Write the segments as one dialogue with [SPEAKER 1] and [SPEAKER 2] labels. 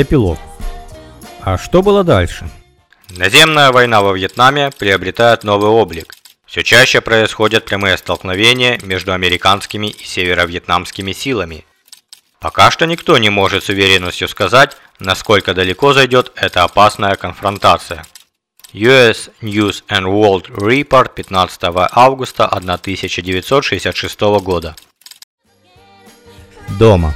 [SPEAKER 1] Эпилог. А что было дальше?
[SPEAKER 2] Наземная война во Вьетнаме приобретает новый облик. Все чаще происходят прямые столкновения между американскими и северо-вьетнамскими силами. Пока что никто не может с уверенностью сказать, насколько далеко зайдет эта опасная конфронтация. US News and World Report 15 августа 1966 года.
[SPEAKER 1] Дома.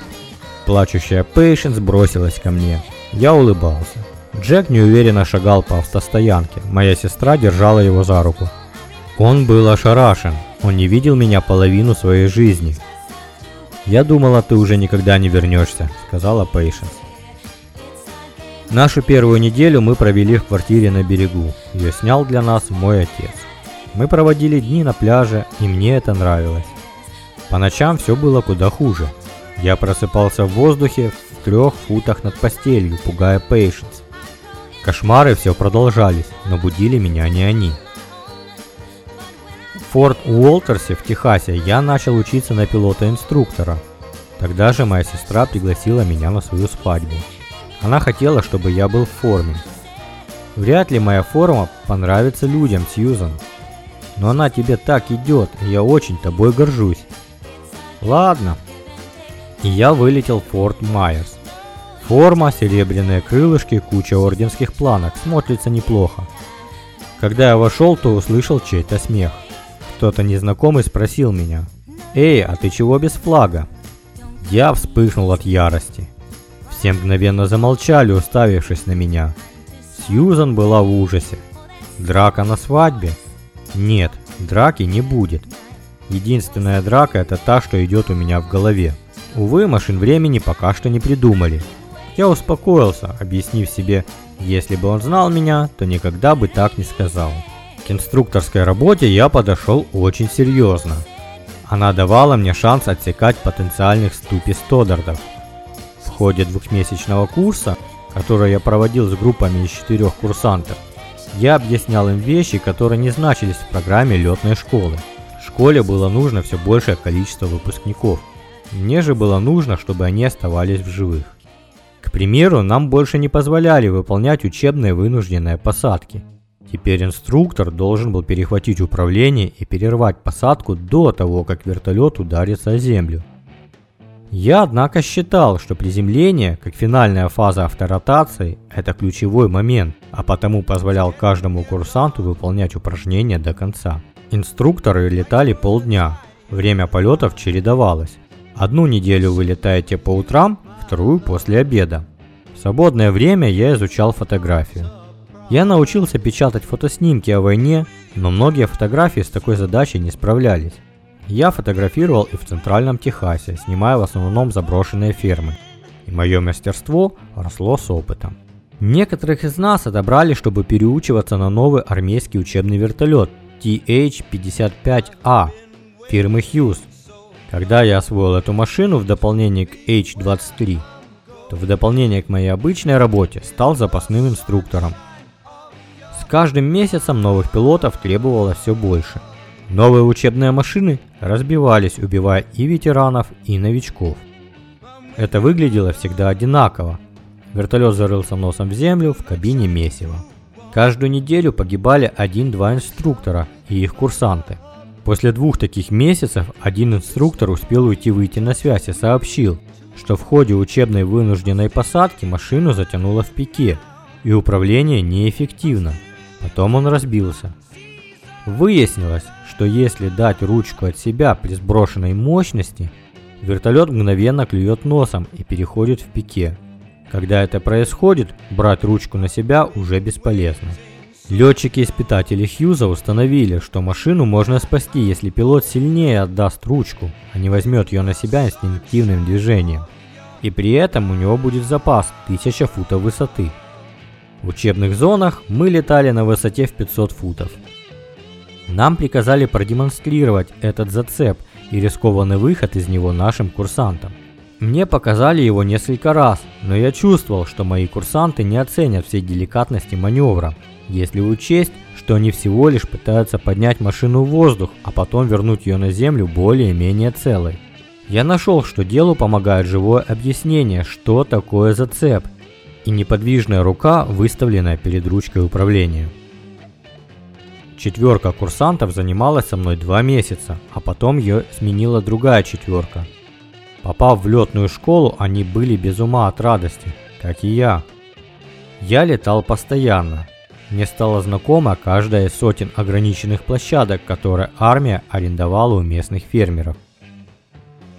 [SPEAKER 1] Плачущая Пейшенс бросилась ко мне. Я улыбался. Джек неуверенно шагал по автостоянке. Моя сестра держала его за руку. Он был ошарашен. Он не видел меня половину своей жизни. «Я думала, ты уже никогда не вернешься», — сказала Пейшенс. Нашу первую неделю мы провели в квартире на берегу. Ее снял для нас мой отец. Мы проводили дни на пляже, и мне это нравилось. По ночам все было куда хуже. Я просыпался в воздухе в трех футах над постелью, пугая Пейшенс. Кошмары все продолжались, но будили меня не они. В Форт Уолтерсе в Техасе я начал учиться на пилота-инструктора. Тогда же моя сестра пригласила меня на свою свадьбу. Она хотела, чтобы я был в форме. Вряд ли моя форма понравится людям, Сьюзан. Но она тебе так идет, я очень тобой горжусь. Ладно, и я вылетел в Форт Майерс. Форма, серебряные крылышки, куча орденских планок, смотрится неплохо. Когда я вошел, то услышал чей-то смех. Кто-то незнакомый спросил меня, «Эй, а ты чего без флага?» Я вспыхнул от ярости. Все мгновенно замолчали, уставившись на меня. Сьюзан была в ужасе. Драка на свадьбе? Нет, драки не будет. Единственная драка это та, что идет у меня в голове. Увы, машин времени пока что не придумали. Я успокоился, объяснив себе, если бы он знал меня, то никогда бы так не сказал. К инструкторской работе я подошел очень серьезно. Она давала мне шанс отсекать потенциальных ступи стодардов. В ходе двухмесячного курса, который я проводил с группами из четырех курсантов, я объяснял им вещи, которые не значились в программе летной школы. Школе было нужно все большее количество выпускников – мне же было нужно, чтобы они оставались в живых. К примеру, нам больше не позволяли выполнять учебные вынужденные посадки. Теперь инструктор должен был перехватить управление и перервать посадку до того, как вертолет ударится о землю. Я, однако, считал, что приземление, как финальная фаза авторотации, это ключевой момент, а потому позволял каждому курсанту выполнять упражнения до конца. Инструкторы летали полдня, время полетов чередовалось. Одну неделю вы летаете по утрам, вторую после обеда. В свободное время я изучал фотографию. Я научился печатать фотоснимки о войне, но многие фотографии с такой задачей не справлялись. Я фотографировал и в Центральном Техасе, снимая в основном заброшенные фермы. И мое мастерство росло с опытом. Некоторых из нас отобрали, чтобы переучиваться на новый армейский учебный вертолет TH-55A фирмы Hughes когда я освоил эту машину в дополнение к H23, то в дополнение к моей обычной работе стал запасным инструктором. С каждым месяцем новых пилотов требовалось все больше. Новые учебные машины разбивались, убивая и ветеранов, и новичков. Это выглядело всегда одинаково. Вертолет зарылся носом в землю, в кабине месиво. Каждую неделю погибали один-два инструктора и их курсанты. После двух таких месяцев один инструктор успел уйти выйти на связь и сообщил, что в ходе учебной вынужденной посадки машину затянуло в пике, и управление неэффективно. Потом он разбился. Выяснилось, что если дать ручку от себя при сброшенной мощности, вертолет мгновенно клюет носом и переходит в пике. Когда это происходит, брать ручку на себя уже бесполезно. Летчики-испытатели Хьюза установили, что машину можно спасти, если пилот сильнее отдаст ручку, а не возьмет ее на себя инстинктивным движением. И при этом у него будет запас 1000 футов высоты. В учебных зонах мы летали на высоте в 500 футов. Нам приказали продемонстрировать этот зацеп и рискованный выход из него нашим курсантам. Мне показали его несколько раз, но я чувствовал, что мои курсанты не оценят всей деликатности маневра если учесть, что они всего лишь пытаются поднять машину в воздух, а потом вернуть ее на землю более-менее целой. Я нашел, что делу помогает живое объяснение, что такое зацеп. и неподвижная рука, выставленная перед ручкой управления. Четверка курсантов занималась со мной два месяца, а потом ее сменила другая четверка. Попав в летную школу, они были без ума от радости, как и я. Я летал постоянно. Мне стало знакома каждая из сотен ограниченных площадок, которые армия арендовала у местных фермеров.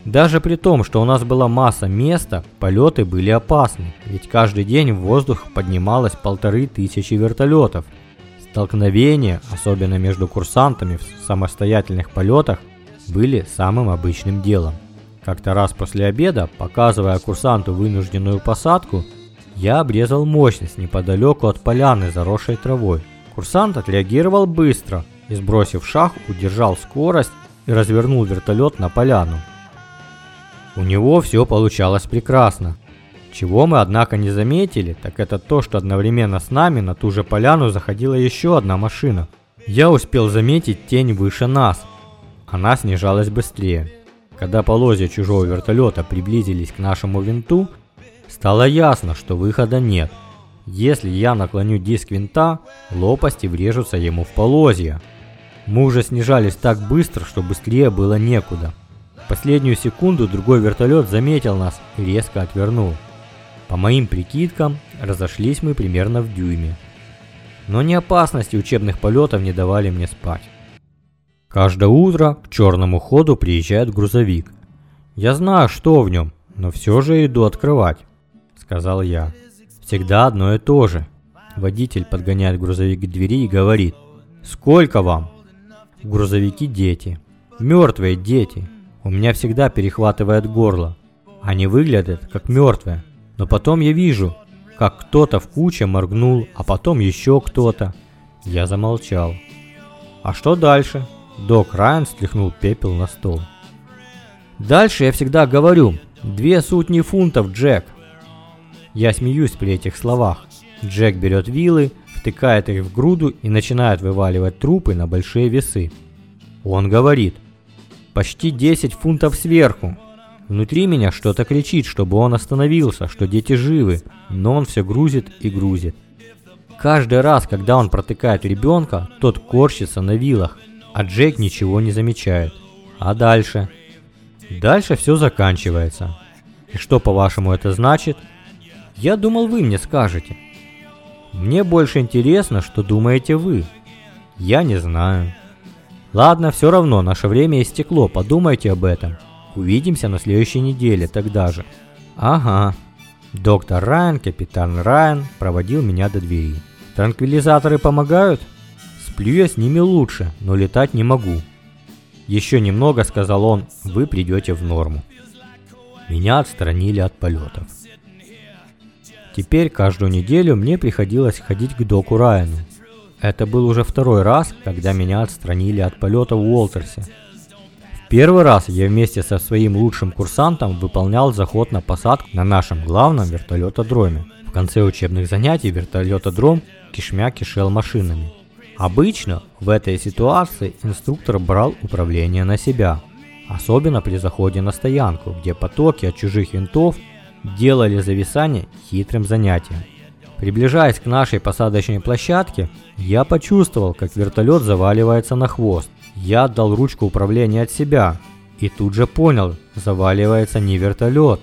[SPEAKER 1] Даже при том, что у нас была масса места, полеты были опасны, ведь каждый день в воздух поднималось полторы тысячи вертолетов – Столкновения, особенно между курсантами в самостоятельных полетах, были самым обычным делом. Как-то раз после обеда, показывая курсанту вынужденную посадку, я обрезал мощность неподалеку от поляны, заросшей травой. Курсант отреагировал быстро и, сбросив шаг, удержал скорость и развернул вертолет на поляну. У него все получалось прекрасно. Чего мы, однако, не заметили, так это то, что одновременно с нами на ту же поляну заходила еще одна машина. Я успел заметить тень выше нас. Она снижалась быстрее. Когда полозья чужого вертолета приблизились к нашему винту, стало ясно, что выхода нет. Если я наклоню диск винта, лопасти врежутся ему в полозья. Мы уже снижались так быстро, что быстрее было некуда. В последнюю секунду другой вертолет заметил нас и резко отвернул. По моим прикидкам, разошлись мы примерно в дюйме. Но не опасности учебных полетов не давали мне спать. Каждое утро к черному ходу приезжает грузовик. Я знаю, что в нем, но все же иду открывать, сказал я. Всегда одно и то же. Водитель подгоняет грузовик к двери и говорит, сколько вам? В грузовике дети. Мертвые дети. У меня всегда перехватывает горло. Они выглядят как мертвые. Но потом я вижу, как кто-то в куче моргнул, а потом еще кто-то. Я замолчал. А что дальше? Док Райан стряхнул пепел на стол. Дальше я всегда говорю, две сотни фунтов, Джек. Я смеюсь при этих словах. Джек берет вилы, втыкает их в груду и начинает вываливать трупы на большие весы. Он говорит, почти 10 фунтов сверху. Внутри меня что-то кричит, чтобы он остановился, что дети живы, но он все грузит и грузит. Каждый раз, когда он протыкает ребенка, тот корчится на вилах, а Джек ничего не замечает. А дальше? Дальше все заканчивается. И что, по-вашему, это значит? Я думал, вы мне скажете. Мне больше интересно, что думаете вы. Я не знаю. Ладно, все равно, наше время истекло, подумайте об этом. Увидимся на следующей неделе тогда же. Ага. Доктор Райан, капитан Райан проводил меня до двери. Транквилизаторы помогают? Сплю я с ними лучше, но летать не могу. Еще немного, сказал он, вы придете в норму. Меня отстранили от полетов. Теперь каждую неделю мне приходилось ходить к доку Райану. Это был уже второй раз, когда меня отстранили от полета в Уолтерсе. Первый раз я вместе со своим лучшим курсантом выполнял заход на посадку на нашем главном вертолетодроме. В конце учебных занятий вертолетодром кишмя кишел машинами. Обычно в этой ситуации инструктор брал управление на себя, особенно при заходе на стоянку, где потоки от чужих винтов делали зависание хитрым занятием. Приближаясь к нашей посадочной площадке, я почувствовал, как вертолет заваливается на хвост. Я отдал ручку управления от себя и тут же понял, заваливается не вертолет,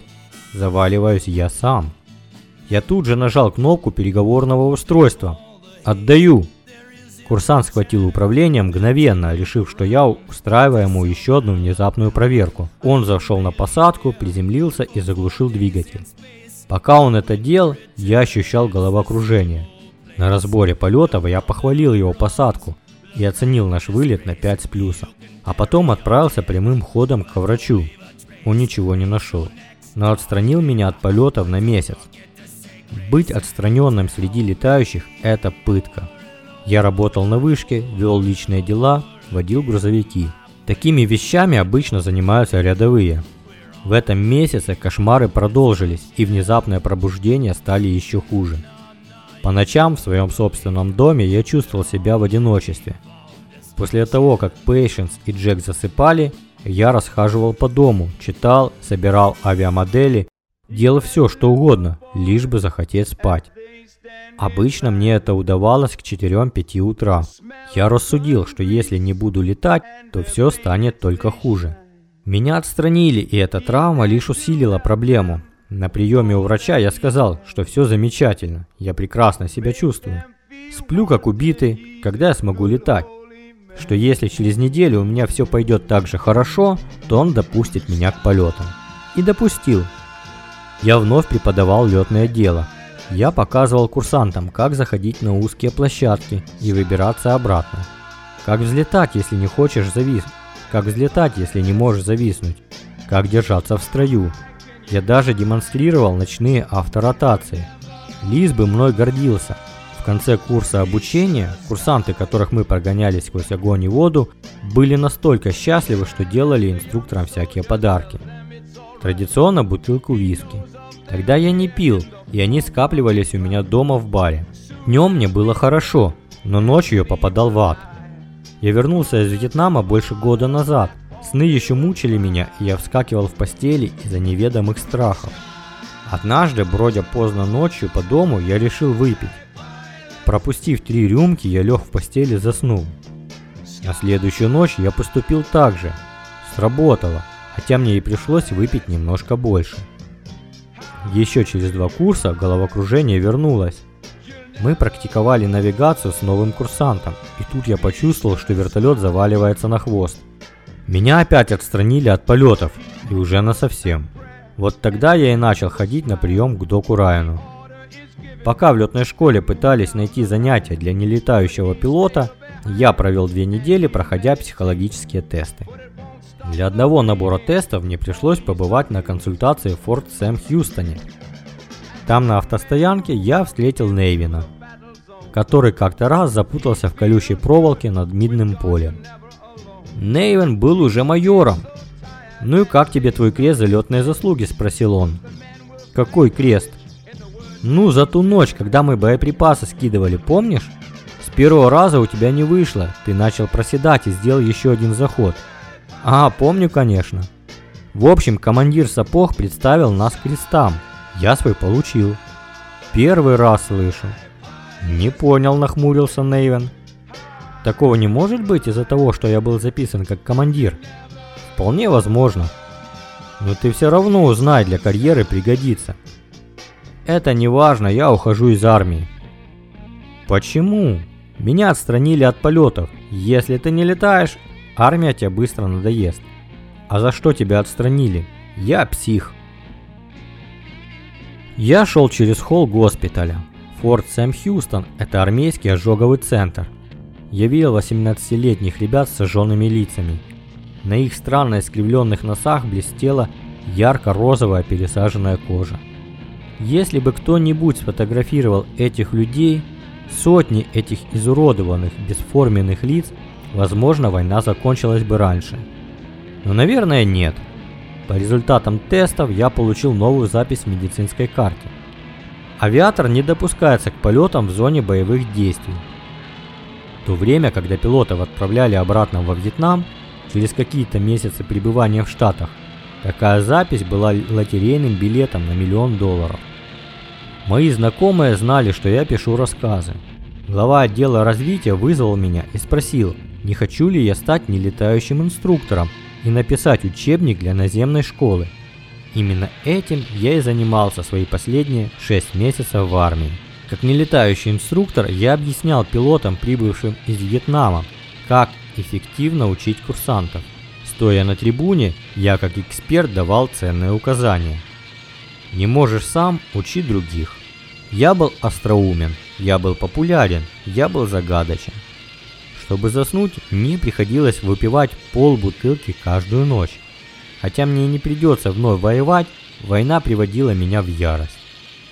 [SPEAKER 1] заваливаюсь я сам. Я тут же нажал кнопку переговорного устройства. «Отдаю!» Курсант схватил управление мгновенно, решив, что я устраиваю ему еще одну внезапную проверку. Он зашел на посадку, приземлился и заглушил двигатель. Пока он это делал, я ощущал головокружение. На разборе полетов я похвалил его посадку, и оценил наш вылет на 5 с плюсом. А потом отправился прямым ходом к врачу. Он ничего не нашел, но отстранил меня от полетов на месяц. Быть отстраненным среди летающих – это пытка. Я работал на вышке, вел личные дела, водил грузовики. Такими вещами обычно занимаются рядовые. В этом месяце кошмары продолжились, и внезапное пробуждение стали еще хуже. По ночам в своем собственном доме я чувствовал себя в одиночестве. После того, как Пейшенс и Джек засыпали, я расхаживал по дому, читал, собирал авиамодели Делал все, что угодно, лишь бы захотеть спать. Обычно мне это удавалось к 4-5 утра. Я рассудил, что если не буду летать, то все станет только хуже. Меня отстранили, и эта травма лишь усилила проблему. На приеме у врача я сказал, что все замечательно, я прекрасно себя чувствую. Сплю как убитый, когда я смогу летать. Что если через неделю у меня все пойдет так же хорошо, то он допустит меня к полетам. И допустил. Я вновь преподавал летное дело. Я показывал курсантам, как заходить на узкие площадки и выбираться обратно. Как взлетать, если не хочешь зависнуть. Как взлетать, если не можешь зависнуть. Как держаться в строю, я даже демонстрировал ночные авторотации. Лис бы мной гордился. В конце курса обучения курсанты, которых мы прогоняли сквозь огонь и воду, были настолько счастливы, что делали инструкторам всякие подарки. Традиционно бутылку виски. Тогда я не пил, и они скапливались у меня дома в баре. Днем мне было хорошо, но ночью я попадал в ад. Я вернулся из Вьетнама больше года назад, Сны еще мучили меня, и я вскакивал в постели из-за неведомых страхов. Однажды, бродя поздно ночью по дому, я решил выпить. Пропустив три рюмки, я лег в постели и заснул. На следующую ночь я поступил так же. Сработало, хотя мне и пришлось выпить немножко больше. Еще через два курса головокружение вернулось. Мы практиковали навигацию с новым курсантом, и тут я почувствовал, что вертолет заваливается на хвост. Меня опять отстранили от полетов, и уже насовсем. Вот тогда я и начал ходить на прием к доку Райану. Пока в летной школе пытались найти занятия для нелетающего пилота, я провел две недели, проходя психологические тесты. Для одного набора тестов мне пришлось побывать на консультации в Форт Сэм Хьюстоне. Там на автостоянке я встретил Нейвина, который как-то раз запутался в колючей проволоке над Мидным полем. Нейвен был уже майором. «Ну и как тебе твой крест за летные заслуги?» – спросил он. «Какой крест?» «Ну, за ту ночь, когда мы боеприпасы скидывали, помнишь? С первого раза у тебя не вышло, ты начал проседать и сделал еще один заход». «А, помню, конечно». В общем, командир сапог представил нас крестам. Я свой получил. Первый раз слышу. Не понял, нахмурился Нейвен. Такого не может быть из-за того, что я был записан как командир. Вполне возможно. Но ты все равно узнай, для карьеры пригодится. Это не важно, я ухожу из армии. Почему? Меня отстранили от полетов. Если ты не летаешь, армия тебе быстро надоест. А за что тебя отстранили? Я псих. Я шел через холл госпиталя. Форт Сэм Хьюстон – это армейский ожоговый центр – я видел 18-летних ребят с сожженными лицами. На их странно искривленных носах блестела ярко-розовая пересаженная кожа. Если бы кто-нибудь сфотографировал этих людей, сотни этих изуродованных, бесформенных лиц, возможно, война закончилась бы раньше. Но, наверное, нет. По результатам тестов я получил новую запись в медицинской карте. Авиатор не допускается к полетам в зоне боевых действий. В то время, когда пилотов отправляли обратно во Вьетнам, через какие-то месяцы пребывания в Штатах, такая запись была лотерейным билетом на миллион долларов. Мои знакомые знали, что я пишу рассказы. Глава отдела развития вызвал меня и спросил, не хочу ли я стать нелетающим инструктором и написать учебник для наземной школы. Именно этим я и занимался свои последние 6 месяцев в армии. Как нелетающий инструктор, я объяснял пилотам, прибывшим из Вьетнама, как эффективно учить курсантов. Стоя на трибуне, я как эксперт давал ценные указания. Не можешь сам, учи других. Я был остроумен, я был популярен, я был загадочен. Чтобы заснуть, мне приходилось выпивать пол бутылки каждую ночь. Хотя мне не придется вновь воевать, война приводила меня в ярость.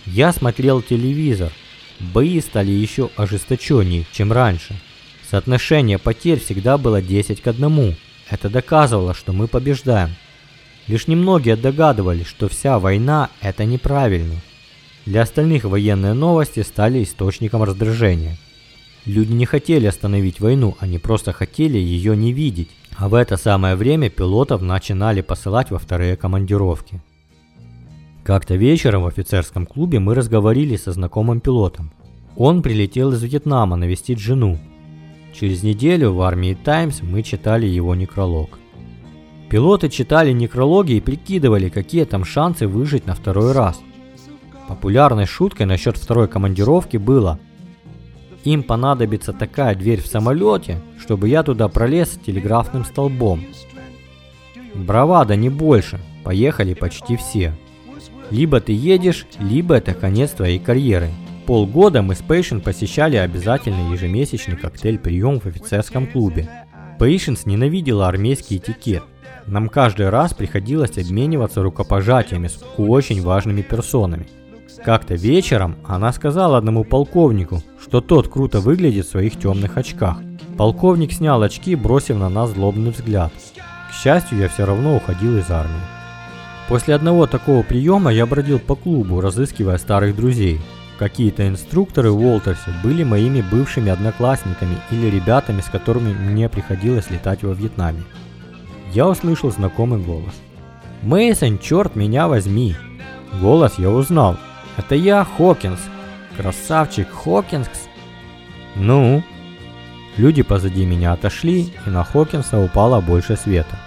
[SPEAKER 1] Я смотрел телевизор, Бои стали еще ожесточеннее, чем раньше. Соотношение потерь всегда было 10 к 1. Это доказывало, что мы побеждаем. Лишь немногие догадывались, что вся война – это неправильно. Для остальных военные новости стали источником раздражения. Люди не хотели остановить войну, они просто хотели ее не видеть. А в это самое время пилотов начинали посылать во вторые командировки. Как-то вечером в офицерском клубе мы разговорили со знакомым пилотом. Он прилетел из Вьетнама навестить жену. Через неделю в армии Таймс мы читали его некролог. Пилоты читали некрологи и прикидывали, какие там шансы выжить на второй раз. Популярной шуткой насчет второй командировки было «Им понадобится такая дверь в самолете, чтобы я туда пролез телеграфным столбом». Бравада не больше, поехали почти все. Либо ты едешь, либо это конец твоей карьеры. Полгода мы с Пейшен посещали обязательный ежемесячный коктейль-прием в офицерском клубе. Пейшенс ненавидела армейский этикет. Нам каждый раз приходилось обмениваться рукопожатиями с очень важными персонами. Как-то вечером она сказала одному полковнику, что тот круто выглядит в своих темных очках. Полковник снял очки, бросив на нас злобный взгляд. К счастью, я все равно уходил из армии. После одного такого приема я бродил по клубу, разыскивая старых друзей. Какие-то инструкторы в Уолтерсе были моими бывшими одноклассниками или ребятами, с которыми мне приходилось летать во Вьетнаме. Я услышал знакомый голос. Мейсон, черт меня возьми!» Голос я узнал. «Это я, Хокинс. Красавчик Хокинс!» «Ну?» Люди позади меня отошли, и на Хокинса упало больше света.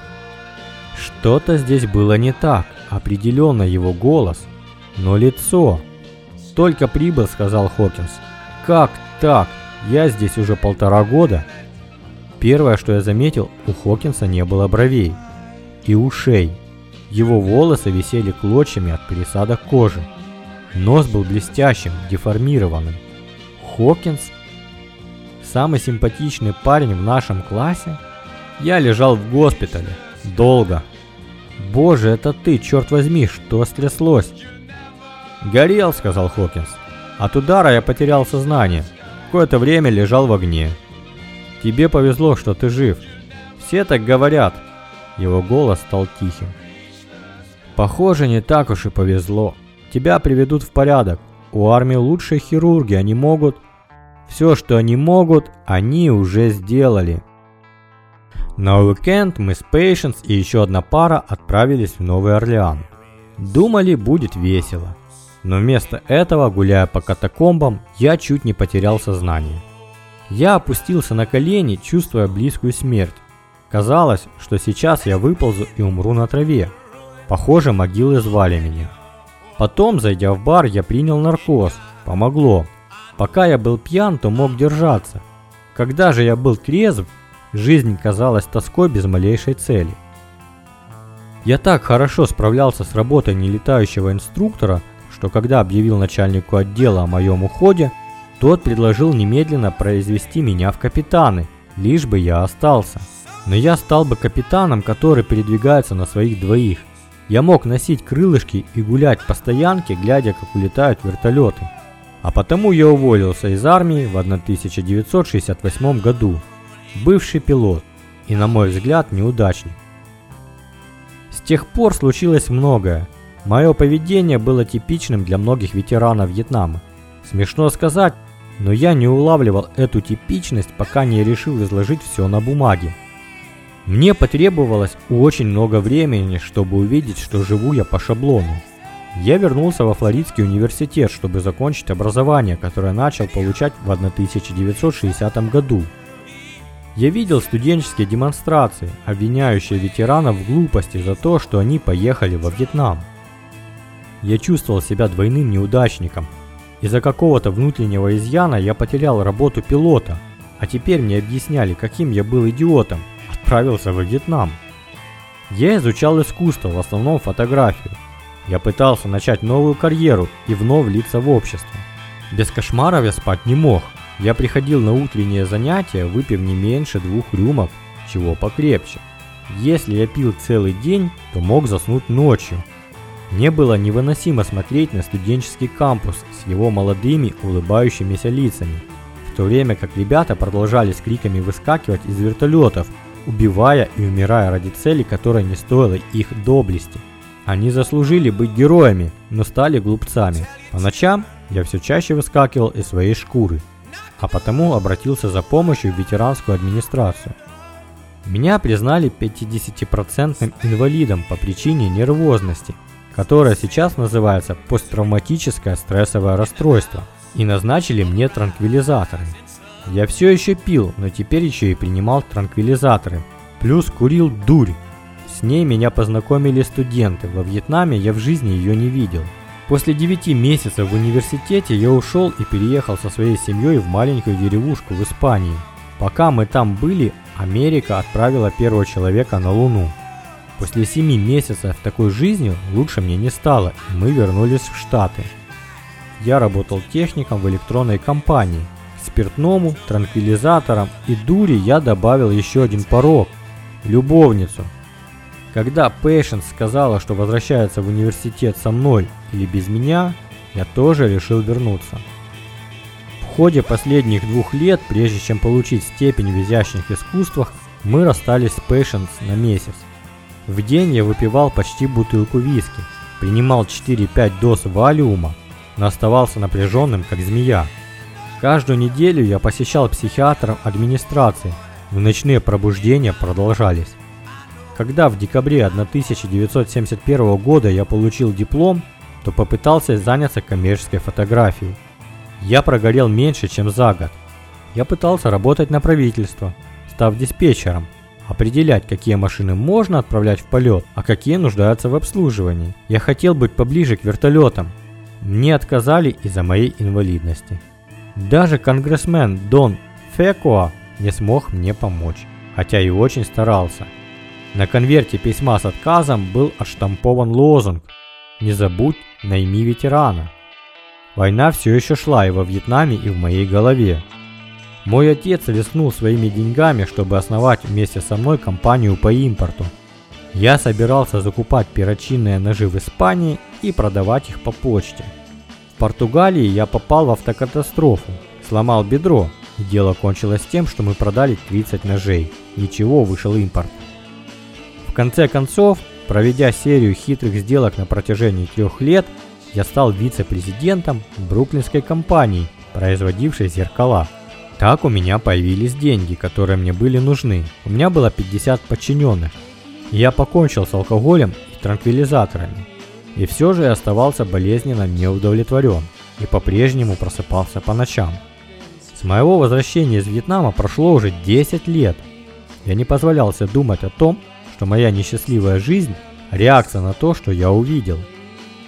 [SPEAKER 1] Что-то здесь было не так, определенно его голос, но лицо. «Только прибыл», — сказал Хокинс. «Как так? Я здесь уже полтора года». Первое, что я заметил, у Хокинса не было бровей и ушей. Его волосы висели клочьями от пересадок кожи. Нос был блестящим, деформированным. Хокинс? Самый симпатичный парень в нашем классе? Я лежал в госпитале. Долго. Боже, это ты, черт возьми, что стряслось? Горел, сказал Хокинс. От удара я потерял сознание. Какое-то время лежал в огне. Тебе повезло, что ты жив. Все так говорят. Его голос стал тихим. Похоже, не так уж и повезло. Тебя приведут в порядок. У армии лучшие хирурги, они могут... Все, что они могут, они уже сделали. На уикенд мы с Patience и еще одна пара отправились в Новый Орлеан. Думали, будет весело. Но вместо этого, гуляя по катакомбам, я чуть не потерял сознание. Я опустился на колени, чувствуя близкую смерть. Казалось, что сейчас я выползу и умру на траве. Похоже, могилы звали меня. Потом, зайдя в бар, я принял наркоз. Помогло. Пока я был пьян, то мог держаться. Когда же я был трезв, Жизнь казалась тоской без малейшей цели. Я так хорошо справлялся с работой нелетающего инструктора, что когда объявил начальнику отдела о моем уходе, тот предложил немедленно произвести меня в капитаны, лишь бы я остался. Но я стал бы капитаном, который передвигается на своих двоих. Я мог носить крылышки и гулять по стоянке, глядя, как улетают вертолеты. А потому я уволился из армии в 1968 году бывший пилот и, на мой взгляд, неудачник. С тех пор случилось многое. Мое поведение было типичным для многих ветеранов Вьетнама. Смешно сказать, но я не улавливал эту типичность, пока не решил изложить все на бумаге. Мне потребовалось очень много времени, чтобы увидеть, что живу я по шаблону. Я вернулся во Флоридский университет, чтобы закончить образование, которое начал получать в 1960 году. Я видел студенческие демонстрации, обвиняющие ветеранов в глупости за то, что они поехали во Вьетнам. Я чувствовал себя двойным неудачником. Из-за какого-то внутреннего изъяна я потерял работу пилота, а теперь мне объясняли, каким я был идиотом, отправился во Вьетнам. Я изучал искусство, в основном фотографию. Я пытался начать новую карьеру и вновь влиться в общество. Без кошмаров я спать не мог, я приходил на утреннее занятие, выпив не меньше двух рюмок, чего покрепче. Если я пил целый день, то мог заснуть ночью. Мне было невыносимо смотреть на студенческий кампус с его молодыми улыбающимися лицами, в то время как ребята продолжали с криками выскакивать из вертолетов, убивая и умирая ради цели, которая не стоила их доблести. Они заслужили быть героями, но стали глупцами. По ночам я все чаще выскакивал из своей шкуры – а потому обратился за помощью в ветеранскую администрацию. Меня признали 50% инвалидом по причине нервозности. которое сейчас называется посттравматическое стрессовое расстройство, и назначили мне транквилизаторы. Я все еще пил, но теперь еще и принимал транквилизаторы, плюс курил дурь. С ней меня познакомили студенты, во Вьетнаме я в жизни ее не видел. После 9 месяцев в университете я ушел и переехал со своей семьей в маленькую деревушку в Испании. Пока мы там были, Америка отправила первого человека на Луну. После 7 месяцев такой жизнью лучше мне не стало, и мы вернулись в Штаты. Я работал техником в электронной компании. Спиртному, транквилизаторам и дури я добавил еще один порог – любовницу. Когда Пейшенс сказала, что возвращается в университет со мной или без меня, я тоже решил вернуться. В ходе последних двух лет, прежде чем получить степень в изящных искусствах, мы расстались с Пейшенс на месяц. В день я выпивал почти бутылку виски, принимал 4-5 доз валиума, но оставался напряженным, как змея. Каждую неделю я посещал психиатров администрации, но ночные пробуждения продолжались. Когда в декабре 1971 года я получил диплом, то попытался заняться коммерческой фотографией. Я прогорел меньше, чем за год. Я пытался работать на правительство, став диспетчером, определять, какие машины можно отправлять в полет, а какие нуждаются в обслуживании. Я хотел быть поближе к вертолетам. Мне отказали из-за моей инвалидности. Даже конгрессмен Дон Фекуа не смог мне помочь, хотя и очень старался. На конверте письма с отказом был отштампован лозунг «Не забудь, найми ветерана». Война все еще шла и во Вьетнаме, и в моей голове. Мой отец рискнул своими деньгами, чтобы основать вместе со мной компанию по импорту. Я собирался закупать перочинные ножи в Испании и продавать их по почте. В Португалии я попал в автокатастрофу, сломал бедро, и дело кончилось тем, что мы продали 30 ножей. Ничего, вышел импорт. В конце концов, проведя серию хитрых сделок на протяжении трех лет, я стал вице-президентом бруклинской компании, производившей зеркала. Так у меня появились деньги, которые мне были нужны. У меня было 50 подчиненных. Я покончил с алкоголем и транквилизаторами. И все же оставался болезненно неудовлетворен и по-прежнему просыпался по ночам. С моего возвращения из Вьетнама прошло уже 10 лет. Я не позволялся думать о том, что моя несчастливая жизнь – реакция на то, что я увидел –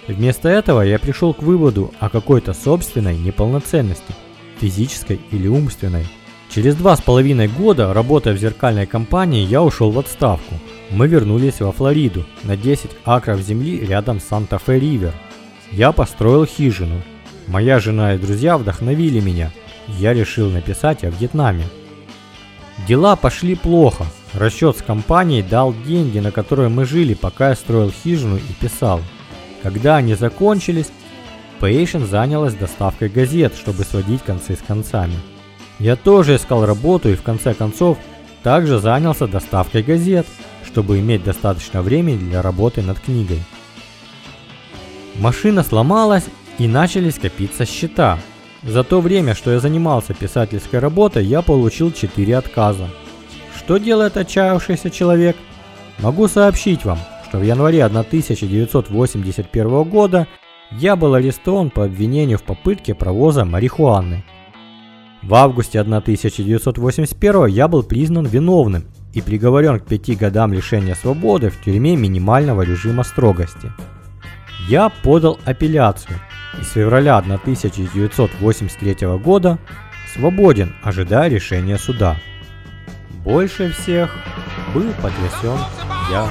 [SPEAKER 1] Вместо этого я пришел к выводу о какой-то собственной неполноценности, физической или умственной. Через два с половиной года, работая в зеркальной компании, я ушел в отставку. Мы вернулись во Флориду, на 10 акров земли рядом с Санта-Фе-Ривер. Я построил хижину. Моя жена и друзья вдохновили меня. Я решил написать о Вьетнаме. Дела пошли плохо. Расчет с компанией дал деньги, на которые мы жили, пока я строил хижину и писал. Когда они закончились, Пейшен занялась доставкой газет, чтобы сводить концы с концами. Я тоже искал работу и в конце концов также занялся доставкой газет, чтобы иметь достаточно времени для работы над книгой. Машина сломалась и начали скопиться счета. За то время, что я занимался писательской работой, я получил 4 отказа. Что делает отчаявшийся человек? Могу сообщить вам, что в январе 1981 года я был арестован по обвинению в попытке провоза марихуаны. В августе 1981 я был признан виновным и приговорен к пяти годам лишения свободы в тюрьме минимального режима строгости. Я подал апелляцию и с февраля 1983 года свободен, ожидая решения суда. Больше всех был потрясен я